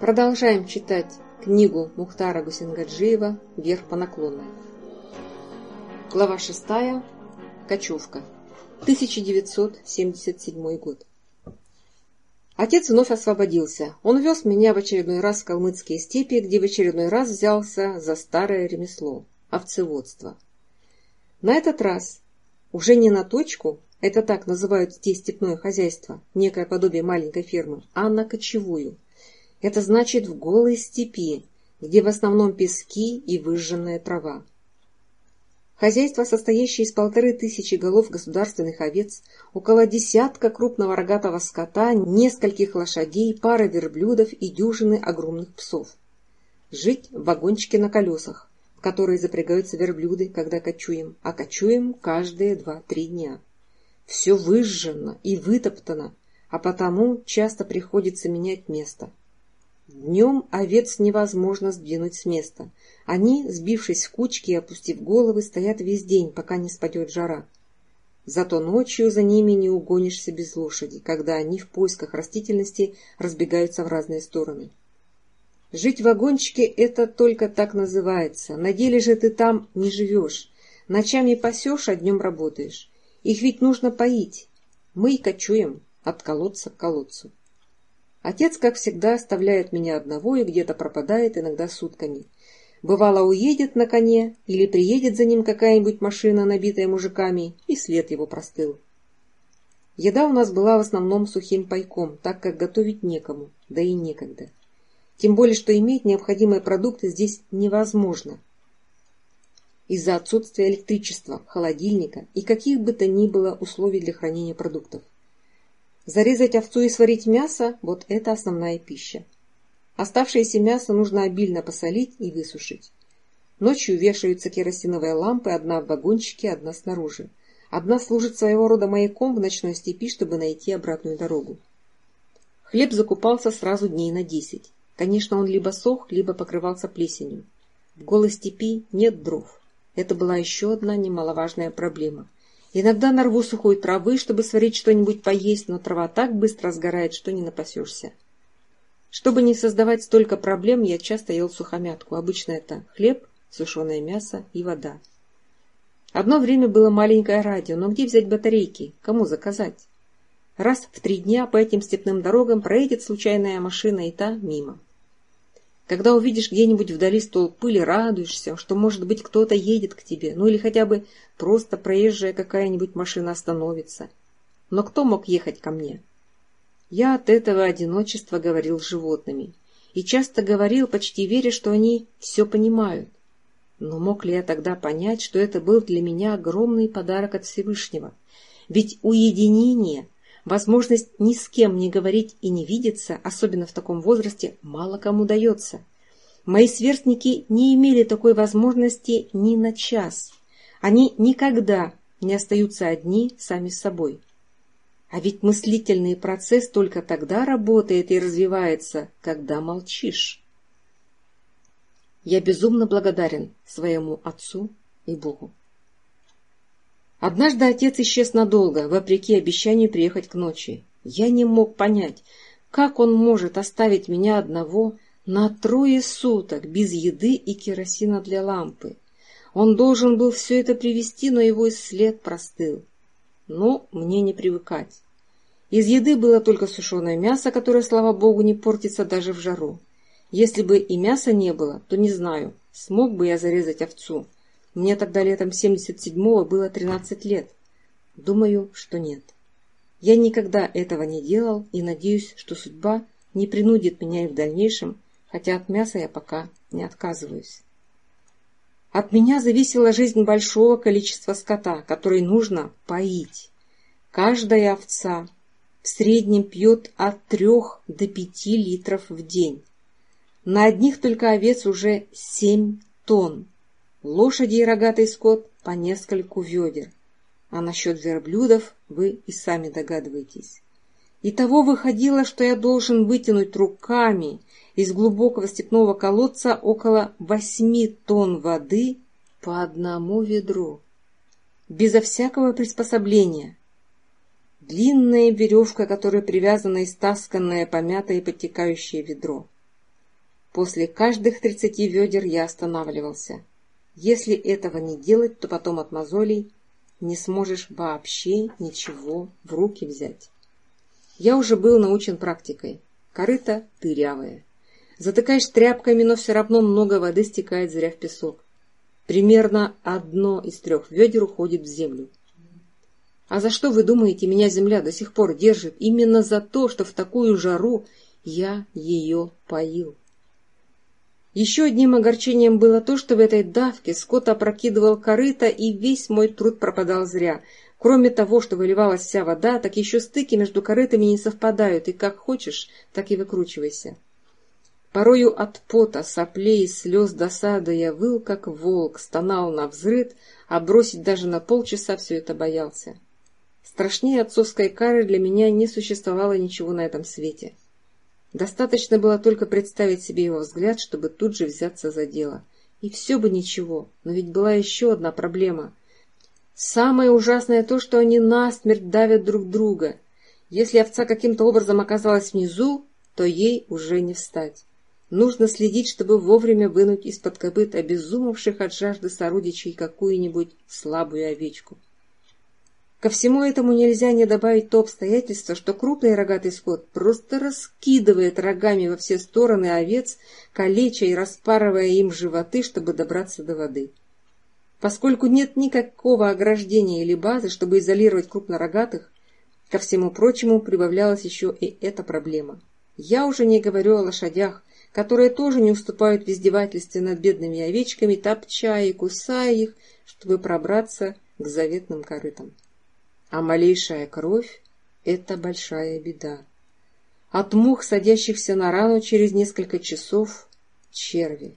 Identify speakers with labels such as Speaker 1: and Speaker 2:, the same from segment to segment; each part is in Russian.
Speaker 1: Продолжаем читать книгу Мухтара Гусингаджиева «Вверх по наклонной». Глава 6. Кочевка. 1977 год. Отец вновь освободился. Он вез меня в очередной раз в калмыцкие степи, где в очередной раз взялся за старое ремесло – овцеводство. На этот раз, уже не на точку, это так называют здесь степное хозяйство, некое подобие маленькой фермы, а на кочевую – это значит в голой степи, где в основном пески и выжженная трава. Хозяйство, состоящее из полторы тысячи голов государственных овец, около десятка крупного рогатого скота, нескольких лошадей, пары верблюдов и дюжины огромных псов. Жить в вагончике на колесах, в которые запрягаются верблюды, когда кочуем, а кочуем каждые два-три дня. Все выжжено и вытоптано, а потому часто приходится менять место – Днем овец невозможно сдвинуть с места. Они, сбившись в кучки и опустив головы, стоят весь день, пока не спадет жара. Зато ночью за ними не угонишься без лошади, когда они в поисках растительности разбегаются в разные стороны. Жить в вагончике это только так называется. На деле же ты там не живешь. Ночами пасешь, а днем работаешь. Их ведь нужно поить. Мы и кочуем от колодца к колодцу. Отец, как всегда, оставляет меня одного и где-то пропадает иногда сутками. Бывало, уедет на коне или приедет за ним какая-нибудь машина, набитая мужиками, и след его простыл. Еда у нас была в основном сухим пайком, так как готовить некому, да и некогда. Тем более, что иметь необходимые продукты здесь невозможно. Из-за отсутствия электричества, холодильника и каких бы то ни было условий для хранения продуктов. Зарезать овцу и сварить мясо – вот это основная пища. Оставшееся мясо нужно обильно посолить и высушить. Ночью вешаются керосиновые лампы, одна в вагончике, одна снаружи. Одна служит своего рода маяком в ночной степи, чтобы найти обратную дорогу. Хлеб закупался сразу дней на десять. Конечно, он либо сох, либо покрывался плесенью. В голой степи нет дров. Это была еще одна немаловажная проблема. Иногда на рву сухой травы, чтобы сварить что-нибудь поесть, но трава так быстро сгорает, что не напасешься. Чтобы не создавать столько проблем, я часто ел сухомятку. Обычно это хлеб, сушеное мясо и вода. Одно время было маленькое радио, но где взять батарейки? Кому заказать? Раз в три дня по этим степным дорогам проедет случайная машина, и та мимо. Когда увидишь где-нибудь вдали столб пыли, радуешься, что, может быть, кто-то едет к тебе, ну или хотя бы просто проезжая какая-нибудь машина остановится. Но кто мог ехать ко мне? Я от этого одиночества говорил с животными. И часто говорил, почти веря, что они все понимают. Но мог ли я тогда понять, что это был для меня огромный подарок от Всевышнего? Ведь уединение Возможность ни с кем не говорить и не видеться, особенно в таком возрасте, мало кому дается. Мои сверстники не имели такой возможности ни на час. Они никогда не остаются одни сами с собой. А ведь мыслительный процесс только тогда работает и развивается, когда молчишь. Я безумно благодарен своему отцу и Богу. Однажды отец исчез надолго, вопреки обещанию приехать к ночи. Я не мог понять, как он может оставить меня одного на трое суток без еды и керосина для лампы. Он должен был все это привезти, но его след простыл. Но мне не привыкать. Из еды было только сушеное мясо, которое, слава богу, не портится даже в жару. Если бы и мяса не было, то не знаю, смог бы я зарезать овцу. Мне тогда летом 77-го было 13 лет. Думаю, что нет. Я никогда этого не делал и надеюсь, что судьба не принудит меня и в дальнейшем, хотя от мяса я пока не отказываюсь. От меня зависела жизнь большого количества скота, который нужно поить. Каждая овца в среднем пьет от трех до пяти литров в день. На одних только овец уже семь тонн лошади и рогатый скот по нескольку ведер. А насчет верблюдов вы и сами догадываетесь. И того выходило, что я должен вытянуть руками из глубокого степного колодца около восьми тонн воды по одному ведру, безо всякого приспособления. Длинная веревка, которой привязано истасканное, помятое и подтекающее ведро. После каждых тридцати ведер я останавливался — если этого не делать, то потом от мозолей не сможешь вообще ничего в руки взять. Я уже был научен практикой. Корыто дырявое. Затыкаешь тряпками, но все равно много воды стекает зря в песок. Примерно одно из трех ведер уходит в землю. А за что вы думаете, меня земля до сих пор держит? Именно за то, что в такую жару я ее поил. Еще одним огорчением было то, что в этой давке скот опрокидывал корыто, и весь мой труд пропадал зря. Кроме того, что выливалась вся вода, так еще стыки между корытами не совпадают, и как хочешь, так и выкручивайся. Порою от пота, соплей, слез, досады я выл, как волк, стонал на взрыт, а бросить даже на полчаса все это боялся. Страшнее отцовской кары для меня не существовало ничего на этом свете. Достаточно было только представить себе его взгляд, чтобы тут же взяться за дело. И все бы ничего, но ведь была еще одна проблема. Самое ужасное то, что они насмерть давят друг друга. Если овца каким-то образом оказалась внизу, то ей уже не встать. Нужно следить, чтобы вовремя вынуть из-под копыт обезумевших от жажды сородичей какую-нибудь слабую овечку. Ко всему этому нельзя не добавить то обстоятельство, что крупный рогатый скот просто раскидывает рогами во все стороны овец, калеча и распарывая им животы, чтобы добраться до воды. Поскольку нет никакого ограждения или базы, чтобы изолировать крупнорогатых, ко всему прочему прибавлялась еще и эта проблема. Я уже не говорю о лошадях, которые тоже не уступают в издевательстве над бедными овечками, топча и кусая их, чтобы пробраться к заветным корытам а малейшая кровь – это большая беда. От мух, садящихся на рану через несколько часов – черви.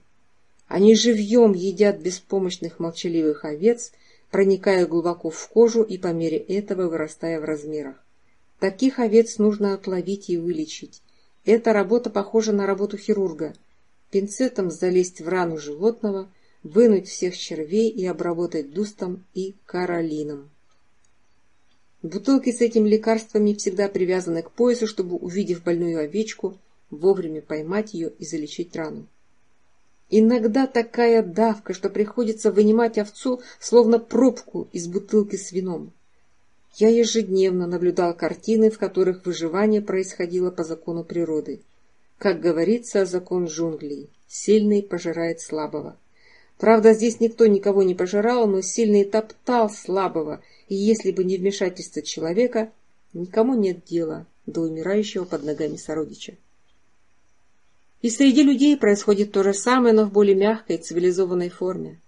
Speaker 1: Они живьем едят беспомощных молчаливых овец, проникая глубоко в кожу и по мере этого вырастая в размерах. Таких овец нужно отловить и вылечить. Эта работа похожа на работу хирурга. Пинцетом залезть в рану животного, вынуть всех червей и обработать дустом и каролином. Бутылки с этими лекарствами всегда привязаны к поясу, чтобы, увидев больную овечку, вовремя поймать ее и залечить рану. Иногда такая давка, что приходится вынимать овцу, словно пробку из бутылки с вином. Я ежедневно наблюдал картины, в которых выживание происходило по закону природы. Как говорится, закон джунглей – сильный пожирает слабого – Правда, здесь никто никого не пожирал, но сильный топтал слабого, и если бы не вмешательство человека, никому нет дела до умирающего под ногами сородича. И среди людей происходит то же самое, но в более мягкой, цивилизованной форме.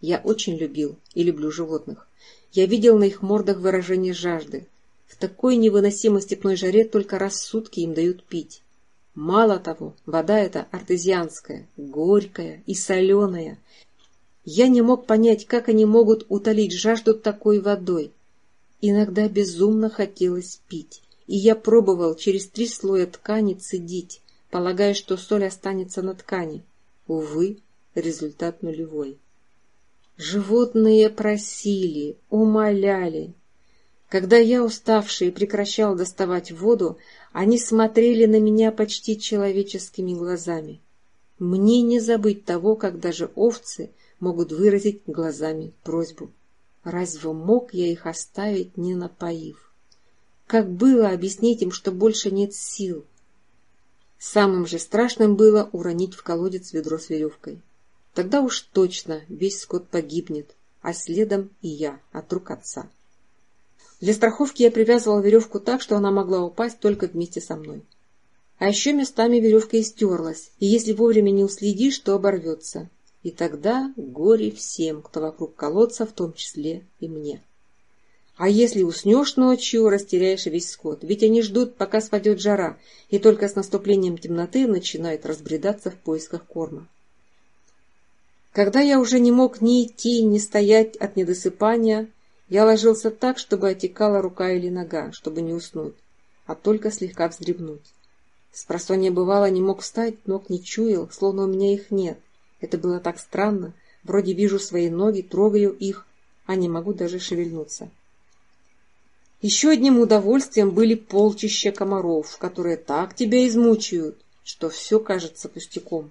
Speaker 1: Я очень любил и люблю животных. Я видел на их мордах выражение жажды. В такой невыносимой степной жаре только раз в сутки им дают пить. Мало того, вода эта артезианская, горькая и соленая. Я не мог понять, как они могут утолить жажду такой водой. Иногда безумно хотелось пить, и я пробовал через три слоя ткани цедить, полагая, что соль останется на ткани. Увы, результат нулевой. Животные просили, умоляли, когда я, уставший, прекращал доставать воду, они смотрели на меня почти человеческими глазами. Мне не забыть того, как даже овцы могут выразить глазами просьбу. Разве мог я их оставить, не напоив? Как было объяснить им, что больше нет сил? Самым же страшным было уронить в колодец ведро с веревкой. Тогда уж точно весь скот погибнет, а следом и я от рук отца. Для страховки я привязывала веревку так, что она могла упасть только вместе со мной. А еще местами веревка истерлась, и если вовремя не уследишь, то оборвется. И тогда горе всем, кто вокруг колодца, в том числе и мне. А если уснешь ночью, растеряешь весь скот, ведь они ждут, пока спадет жара, и только с наступлением темноты начинают разбредаться в поисках корма. Когда я уже не мог ни идти, ни стоять от недосыпания, я ложился так, чтобы отекала рука или нога, чтобы не уснуть, а только слегка вздремнуть. Спросонья бывало не мог встать, ног не чуял, словно у меня их нет. Это было так странно, вроде вижу свои ноги, трогаю их, а не могу даже шевельнуться. Еще одним удовольствием были полчища комаров, которые так тебя измучают, что все кажется пустяком.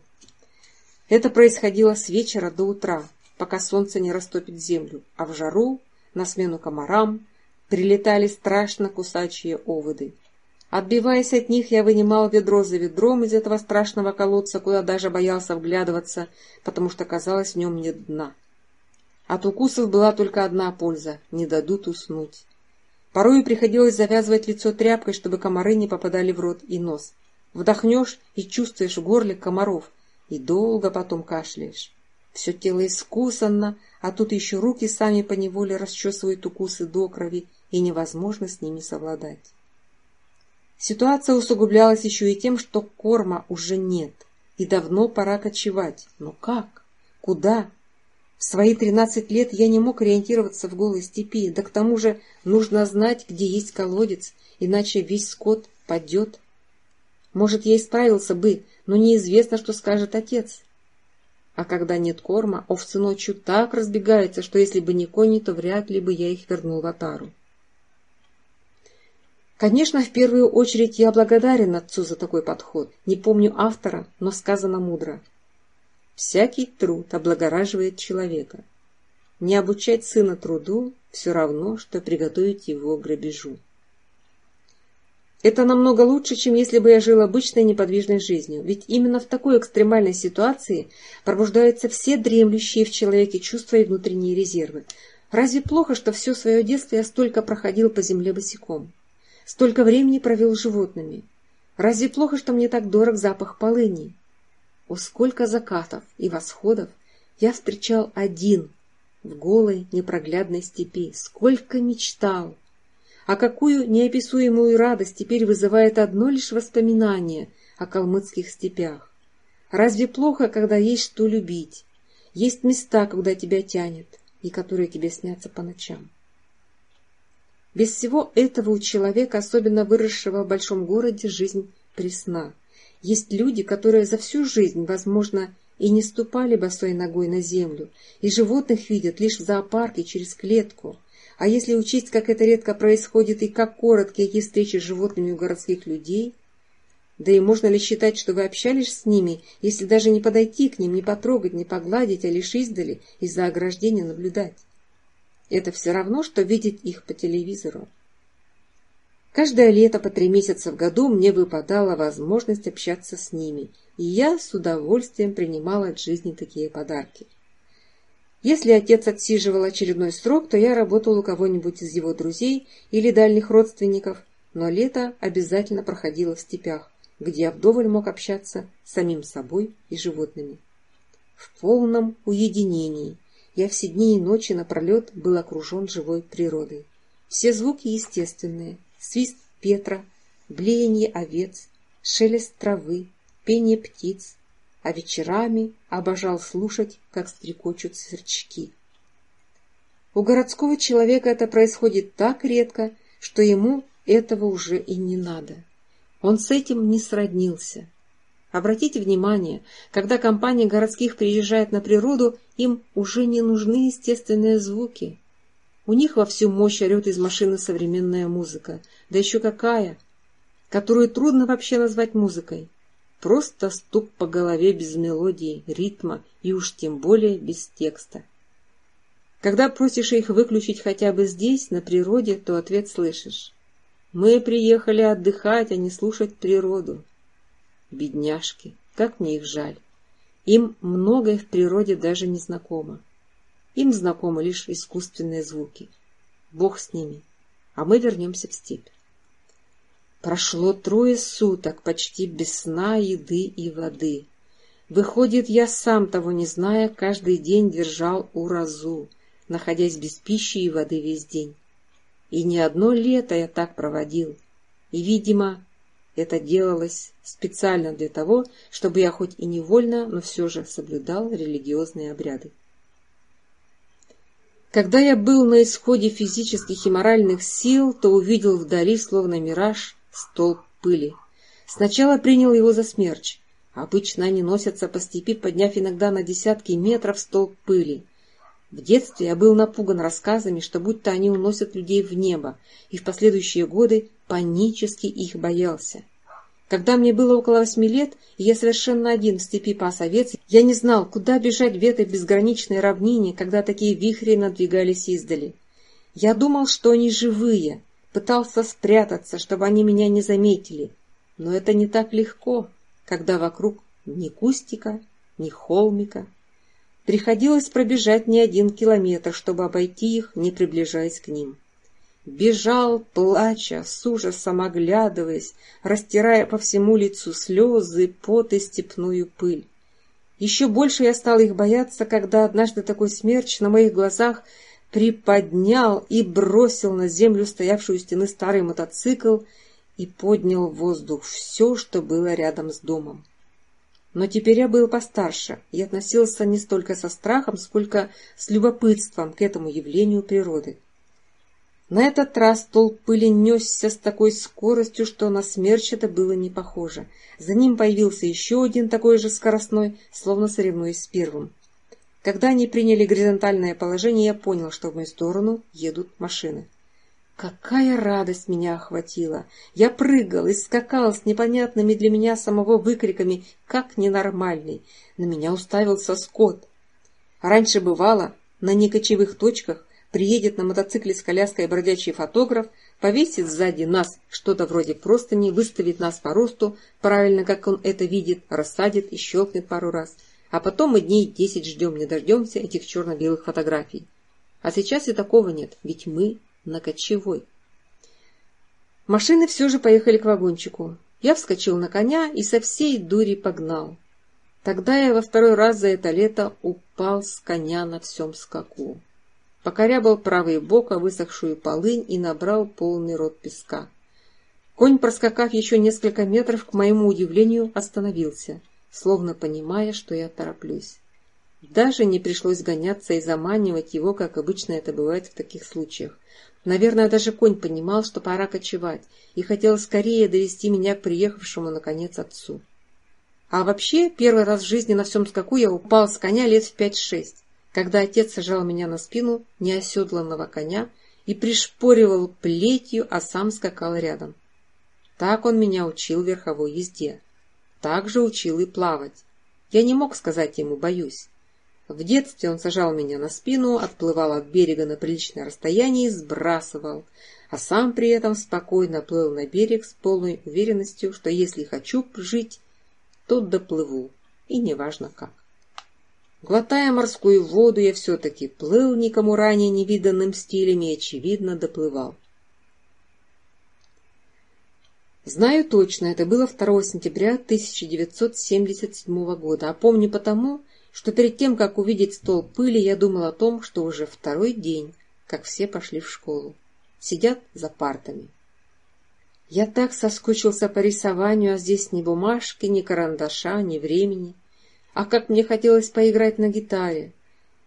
Speaker 1: Это происходило с вечера до утра, пока солнце не растопит землю, а в жару на смену комарам прилетали страшно кусачие оводы. Отбиваясь от них, я вынимал ведро за ведром из этого страшного колодца, куда даже боялся вглядываться, потому что казалось, в нем нет дна. От укусов была только одна польза — не дадут уснуть. Порою приходилось завязывать лицо тряпкой, чтобы комары не попадали в рот и нос. Вдохнешь и чувствуешь в горле комаров, и долго потом кашляешь. Все тело искусанно, а тут еще руки сами поневоле расчесывают укусы до крови, и невозможно с ними совладать. Ситуация усугублялась еще и тем, что корма уже нет, и давно пора кочевать. Но как? Куда? В свои тринадцать лет я не мог ориентироваться в голой степи, да к тому же нужно знать, где есть колодец, иначе весь скот падет. Может, я исправился бы, но неизвестно, что скажет отец. А когда нет корма, овцы ночью так разбегаются, что если бы не кони, то вряд ли бы я их вернул в отару. Конечно, в первую очередь я благодарен отцу за такой подход. Не помню автора, но сказано мудро. Всякий труд облагораживает человека. Не обучать сына труду все равно, что приготовить его к грабежу. Это намного лучше, чем если бы я жил обычной неподвижной жизнью, ведь именно в такой экстремальной ситуации пробуждаются все дремлющие в человеке чувства и внутренние резервы. Разве плохо, что все свое детство я столько проходил по земле босиком? Столько времени провел с животными? Разве плохо, что мне так дорог запах полыни? О, сколько закатов и восходов я встречал один в голой непроглядной степи, сколько мечтал! а какую неописуемую радость теперь вызывает одно лишь воспоминание о калмыцких степях. Разве плохо, когда есть что любить? Есть места, куда тебя тянет, и которые тебе снятся по ночам. Без всего этого у человека, особенно выросшего в большом городе, жизнь пресна. Есть люди, которые за всю жизнь, возможно, и не ступали босой ногой на землю, и животных видят лишь в зоопарке через клетку – а если учесть, как это редко происходит и как короткие эти встречи с животными у городских людей, да и можно ли считать, что вы общались с ними, если даже не подойти к ним, не потрогать, не погладить, а лишь издали из-за ограждения наблюдать? Это все равно, что видеть их по телевизору. Каждое лето по три месяца в году мне выпадала возможность общаться с ними, и я с удовольствием принимала от жизни такие подарки. Если отец отсиживал очередной срок, то я работал у кого-нибудь из его друзей или дальних родственников, но лето обязательно проходило в степях, где я вдоволь мог общаться с самим собой и животными. В полном уединении я все дни и ночи напролет был окружен живой природой. Все звуки естественные, свист петра, блеяние овец, шелест травы, пение птиц, а вечерами обожал слушать, как стрекочут сверчки. У городского человека это происходит так редко, что ему этого уже и не надо. Он с этим не сроднился. Обратите внимание, когда компания городских приезжает на природу, им уже не нужны естественные звуки. У них во всю мощь орет из машины современная музыка. Да еще какая! Которую трудно вообще назвать музыкой. Просто стук по голове без мелодии, ритма и уж тем более без текста. Когда просишь их выключить хотя бы здесь, на природе, то ответ слышишь. Мы приехали отдыхать, а не слушать природу. Бедняжки, как мне их жаль. Им многое в природе даже не знакомо. Им знакомы лишь искусственные звуки. Бог с ними. А мы вернемся в степь. Прошло трое суток почти без сна, еды и воды. Выходит, я сам того не зная, каждый день держал уразу, находясь без пищи и воды весь день. И не одно лето я так проводил. И, видимо, это делалось специально для того, чтобы я хоть и невольно, но все же соблюдал религиозные обряды. Когда я был на исходе физических и моральных сил, то увидел вдали, словно мираж, столб пыли. Сначала принял его за смерч. Обычно они носятся по степи, подняв иногда на десятки метров столб пыли. В детстве я был напуган рассказами, что будто они уносят людей в небо, и в последующие годы панически их боялся. Когда мне было около восьми лет, и я совершенно один в степи пас овец, я не знал, куда бежать в этой безграничной равнине, когда такие вихри надвигались издали. Я думал, что они живые, пытался спрятаться, чтобы они меня не заметили. Но это не так легко, когда вокруг ни кустика, ни холмика. Приходилось пробежать не один километр, чтобы обойти их, не приближаясь к ним. Бежал, плача, с ужасом оглядываясь, растирая по всему лицу слезы, пот и степную пыль. Еще больше я стал их бояться, когда однажды такой смерч на моих глазах приподнял и бросил на землю стоявший у стены старый мотоцикл и поднял в воздух все, что было рядом с домом. Но теперь я был постарше и относился не столько со страхом, сколько с любопытством к этому явлению природы. На этот раз толп пыли несся с такой скоростью, что на смерч это было не похоже. За ним появился еще один такой же скоростной, словно соревнуясь с первым. Когда они приняли горизонтальное положение, я понял, что в мою сторону едут машины. Какая радость меня охватила! Я прыгал и скакал с непонятными для меня самого выкриками, как ненормальный. На меня уставился скот. Раньше бывало, на некочевых точках приедет на мотоцикле с коляской бродячий фотограф, повесит сзади нас что-то вроде простыни, выставит нас по росту, правильно, как он это видит, рассадит и щелкнет пару раз — а потом мы дней десять ждем, не дождемся этих черно-белых фотографий. А сейчас и такого нет, ведь мы на кочевой. Машины все же поехали к вагончику. Я вскочил на коня и со всей дури погнал. Тогда я во второй раз за это лето упал с коня на всем скаку. Покорябал правый бок, а высохшую полынь и набрал полный рот песка. Конь, проскакав еще несколько метров, к моему удивлению, остановился — словно понимая, что я тороплюсь. Даже не пришлось гоняться и заманивать его, как обычно это бывает в таких случаях. Наверное, даже конь понимал, что пора кочевать, и хотел скорее довести меня к приехавшему, наконец, отцу. А вообще, первый раз в жизни на всем скаку я упал с коня лет в пять-шесть, когда отец сажал меня на спину неоседланного коня и пришпоривал плетью, а сам скакал рядом. Так он меня учил верховой езде также учил и плавать. Я не мог сказать ему «боюсь». В детстве он сажал меня на спину, отплывал от берега на приличное расстояние и сбрасывал, а сам при этом спокойно плыл на берег с полной уверенностью, что если хочу жить, то доплыву, и неважно как. Глотая морскую воду, я все-таки плыл никому ранее невиданным стилем и, очевидно, доплывал. Знаю точно, это было 2 сентября 1977 года, а помню потому, что перед тем, как увидеть стол пыли, я думал о том, что уже второй день, как все пошли в школу, сидят за партами. Я так соскучился по рисованию, а здесь ни бумажки, ни карандаша, ни времени. А как мне хотелось поиграть на гитаре.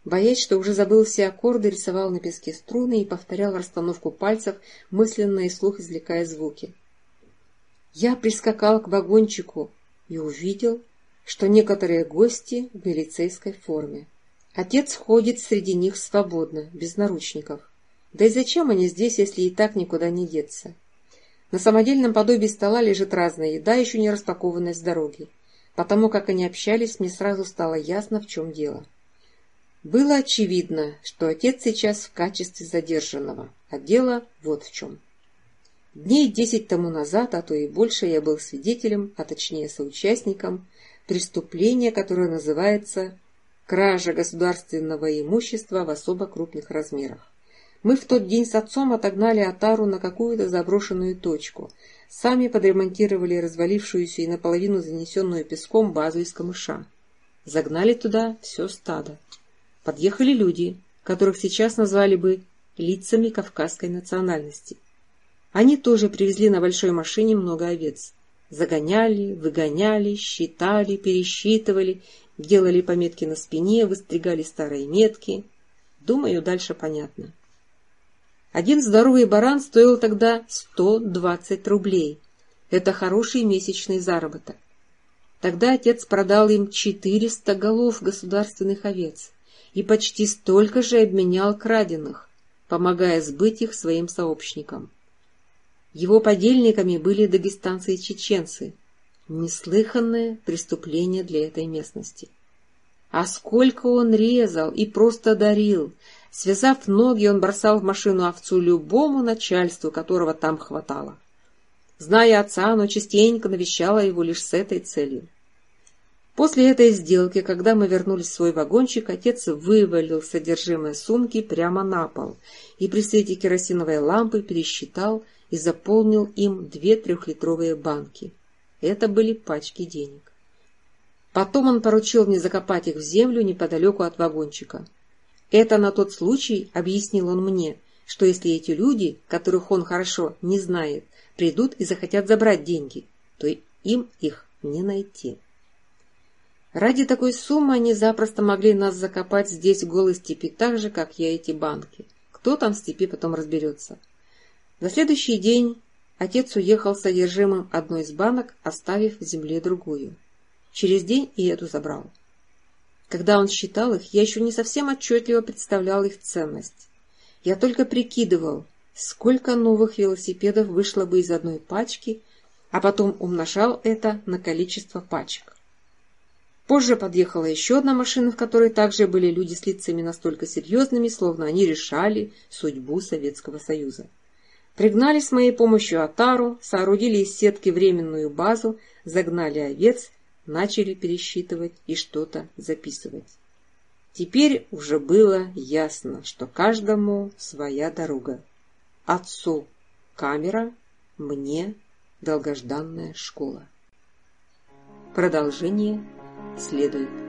Speaker 1: Боясь, что уже забыл все аккорды, рисовал на песке струны и повторял расстановку пальцев, мысленно и слух извлекая звуки. Я прискакал к вагончику и увидел, что некоторые гости в милицейской форме. Отец ходит среди них свободно, без наручников. Да и зачем они здесь, если и так никуда не деться? На самодельном подобии стола лежит разная еда, еще не распакованная с дороги. Потому как они общались, мне сразу стало ясно, в чем дело. Было очевидно, что отец сейчас в качестве задержанного, а дело вот в чем. Дней десять тому назад, а то и больше, я был свидетелем, а точнее соучастником, преступления, которое называется «Кража государственного имущества в особо крупных размерах». Мы в тот день с отцом отогнали Атару на какую-то заброшенную точку, сами подремонтировали развалившуюся и наполовину занесенную песком базу из камыша. Загнали туда все стадо. Подъехали люди, которых сейчас назвали бы лицами кавказской национальности – они тоже привезли на большой машине много овец. Загоняли, выгоняли, считали, пересчитывали, делали пометки на спине, выстригали старые метки. Думаю, дальше понятно. Один здоровый баран стоил тогда 120 рублей. Это хороший месячный заработок. Тогда отец продал им 400 голов государственных овец и почти столько же обменял краденых, помогая сбыть их своим сообщникам. Его подельниками были дагестанцы и чеченцы. Неслыханное преступление для этой местности. А сколько он резал и просто дарил. Связав ноги, он бросал в машину овцу любому начальству, которого там хватало. Зная отца, оно частенько навещало его лишь с этой целью. После этой сделки, когда мы вернулись в свой вагончик, отец вывалил содержимое сумки прямо на пол и при свете керосиновой лампы пересчитал – и заполнил им две трехлитровые банки. Это были пачки денег. Потом он поручил мне закопать их в землю неподалеку от вагончика. Это на тот случай, объяснил он мне, что если эти люди, которых он хорошо не знает, придут и захотят забрать деньги, то им их не найти. Ради такой суммы они запросто могли нас закопать здесь в голой степи так же, как я эти банки. Кто там в степи потом разберется? На следующий день отец уехал с содержимым одной из банок, оставив в земле другую. Через день и эту забрал. Когда он считал их, я еще не совсем отчетливо представлял их ценность. Я только прикидывал, сколько новых велосипедов вышло бы из одной пачки, а потом умножал это на количество пачек. Позже подъехала еще одна машина, в которой также были люди с лицами настолько серьезными, словно они решали судьбу Советского Союза. Пригнали с моей помощью отару, соорудили из сетки временную базу, загнали овец, начали пересчитывать и что-то записывать. Теперь уже было ясно, что каждому своя дорога. Отцу – камера, мне – долгожданная школа. Продолжение следует.